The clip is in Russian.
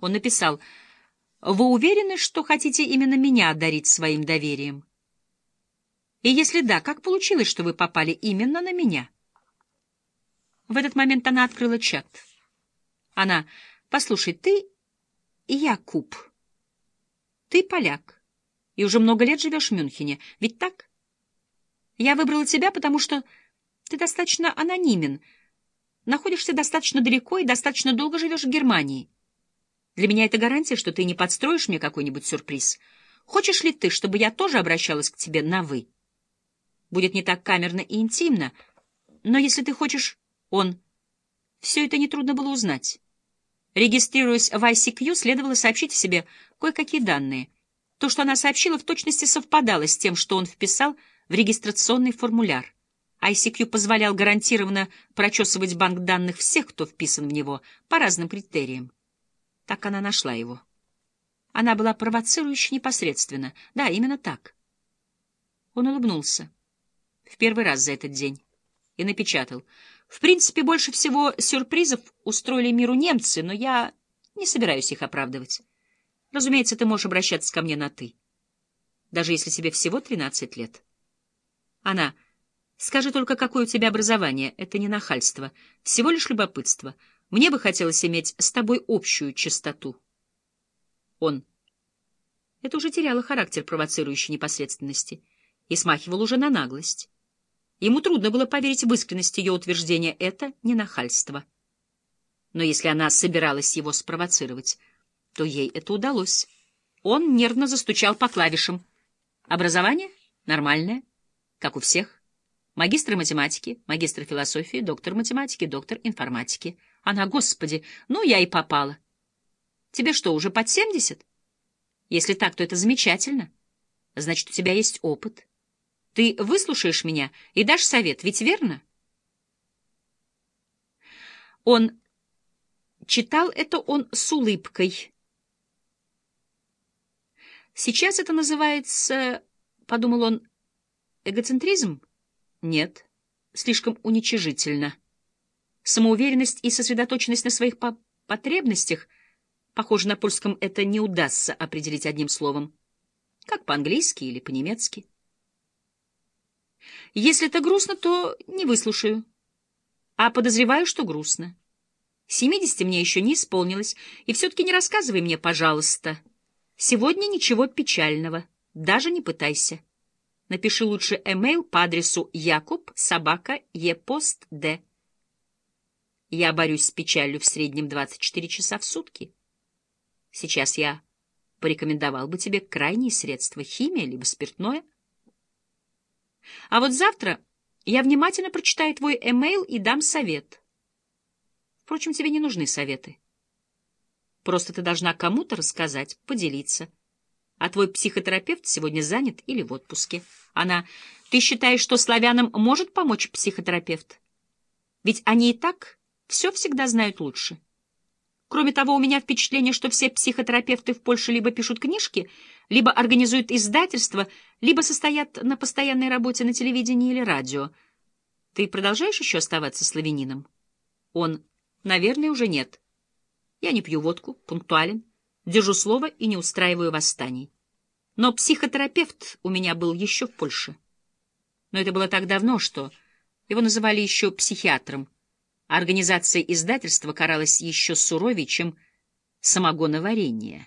Он написал, «Вы уверены, что хотите именно меня одарить своим доверием? И если да, как получилось, что вы попали именно на меня?» В этот момент она открыла чат. Она, «Послушай, ты Якуб, ты поляк, и уже много лет живешь в Мюнхене, ведь так? Я выбрала тебя, потому что ты достаточно анонимен, находишься достаточно далеко и достаточно долго живешь в Германии». Для меня это гарантия, что ты не подстроишь мне какой-нибудь сюрприз. Хочешь ли ты, чтобы я тоже обращалась к тебе на «вы»? Будет не так камерно и интимно, но если ты хочешь... Он... Все это нетрудно было узнать. Регистрируясь в ICQ, следовало сообщить себе кое-какие данные. То, что она сообщила, в точности совпадало с тем, что он вписал в регистрационный формуляр. ICQ позволял гарантированно прочесывать банк данных всех, кто вписан в него, по разным критериям. Так она нашла его. Она была провоцирующе непосредственно. Да, именно так. Он улыбнулся. В первый раз за этот день. И напечатал. В принципе, больше всего сюрпризов устроили миру немцы, но я не собираюсь их оправдывать. Разумеется, ты можешь обращаться ко мне на «ты», даже если тебе всего тринадцать лет. Она... Скажи только, какое у тебя образование. Это не нахальство, всего лишь любопытство. Мне бы хотелось иметь с тобой общую чистоту. Он. Это уже теряло характер провоцирующей непосредственности и смахивал уже на наглость. Ему трудно было поверить в искренность ее утверждения. Это не нахальство. Но если она собиралась его спровоцировать, то ей это удалось. Он нервно застучал по клавишам. Образование? Нормальное, как у всех. Магистр математики, магистр философии, доктор математики, доктор информатики — она, господи, ну я и попала. Тебе что, уже под семьдесят? Если так, то это замечательно. Значит, у тебя есть опыт. Ты выслушаешь меня и дашь совет, ведь верно? Он читал это он с улыбкой. Сейчас это называется, — подумал он, — эгоцентризм? Нет, слишком уничижительно. Самоуверенность и сосредоточенность на своих по потребностях, похоже, на польском это не удастся определить одним словом, как по-английски или по-немецки. Если это грустно, то не выслушаю, а подозреваю, что грустно. Семидесяти мне еще не исполнилось, и все-таки не рассказывай мне, пожалуйста. Сегодня ничего печального, даже не пытайся. Напиши лучше эмейл по адресу якуб собака епост д. Я борюсь с печалью в среднем 24 часа в сутки. Сейчас я порекомендовал бы тебе крайние средства — химия либо спиртное. А вот завтра я внимательно прочитаю твой эмейл и дам совет. Впрочем, тебе не нужны советы. Просто ты должна кому-то рассказать, поделиться. А твой психотерапевт сегодня занят или в отпуске. Она... Ты считаешь, что славянам может помочь психотерапевт? Ведь они и так все всегда знают лучше. Кроме того, у меня впечатление, что все психотерапевты в Польше либо пишут книжки, либо организуют издательства, либо состоят на постоянной работе на телевидении или радио. Ты продолжаешь еще оставаться славянином? Он, наверное, уже нет. Я не пью водку, пунктуален, держу слово и не устраиваю восстаний. Но психотерапевт у меня был еще в Польше. Но это было так давно, что его называли еще психиатром. Организация издательства каралась еще суровее, чем самогоноварение.